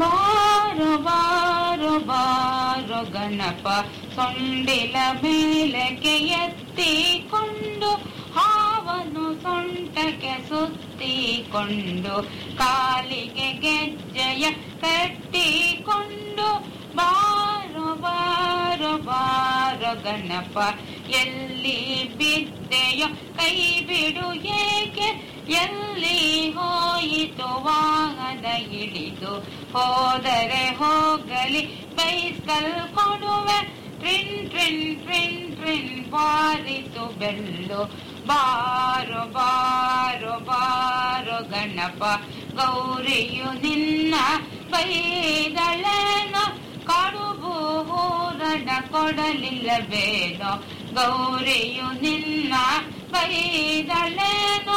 ಬಾರೋ ಗಣಪ ಸೊಂಡಿಲ ಮೇಲಕ್ಕೆ ಎತ್ತಿಕೊಂಡು, ಹಾವನ್ನು ಸೊಂಟಕ್ಕೆ ಸುತ್ತಿಕೊಂಡು, ಕಾಲಿಗೆ ಗೆಜ್ಜೆಯ ಕಟ್ಟಿಕೊಂಡು ಬಾರ ಬಾರ ಬಾರೋ ಗಣಪ ಎಲ್ಲಿ ಬಿದ್ದೆಯೋ ಕೈ ಬಿಡು ಏಕೆ, ಎಲ್ಲಿ ಹೋಯಿತು ವಾಹನ ಹಿಡಿದು ಹೋದರೆ ಹೋಗಲಿ. ಬೈಸ್ಕಲ್ ಕೊಡುವೆ ಟ್ರಿನ್ ಟ್ರಿನ್ ಟ್ರಿನ್ ಟ್ರಿನ್ ಬಾರಿತು ಬೆಲ್ಲು. ಬಾರು, ಬಾರೋ ಬಾರೋ ಗಣಪ. ಗೌರಿಯು ನಿನ್ನ ಬೈದಳೇನೋ. ಕಡುಬು ಕೊಡಲಿಲ್ಲ ಬೇಡ ಗೌರಿಯು ನಿನ್ನ ಬೈದಳೇನೋ.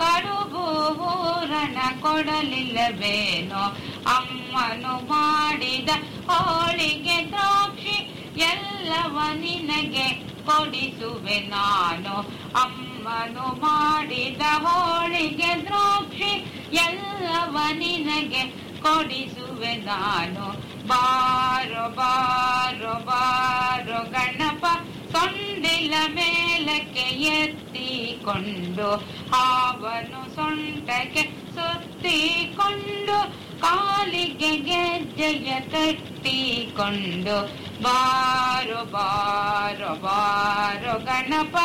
ಕಡುಬು ಹೂರಣ ಕೊಡಲಿಲ್ಲವೇನೋ ಅಮ್ಮನು ಮಾಡಿದ ಹೋಳಿಗೆ ದ್ರಾಕ್ಷಿ ಎಲ್ಲವ ನಿನಗೆ ಕೊಡಿಸುವೆ ನಾನು. ಅಮ್ಮನು ಮಾಡಿದ ಹೋಳಿಗೆ ದ್ರಾಕ್ಷಿ ಎಲ್ಲವ ನಿನಗೆ ಕೊಡಿಸುವೆ ನಾನು. ಬಾರೋ ಮೇಲಕ್ಕೆ ಎತ್ತಿಕೊಂಡು ಹಾವನ್ನು ಸೊಂಟಕ್ಕೆ ಸುತ್ತಿಕೊಂಡು ಕಾಲಿಗೆ ಗೆಜ್ಜೆಯ ಕಟ್ಟಿಕೊಂಡು ಬಾರೋ ಬಾರೋ ಬಾರೋ ಗಣಪ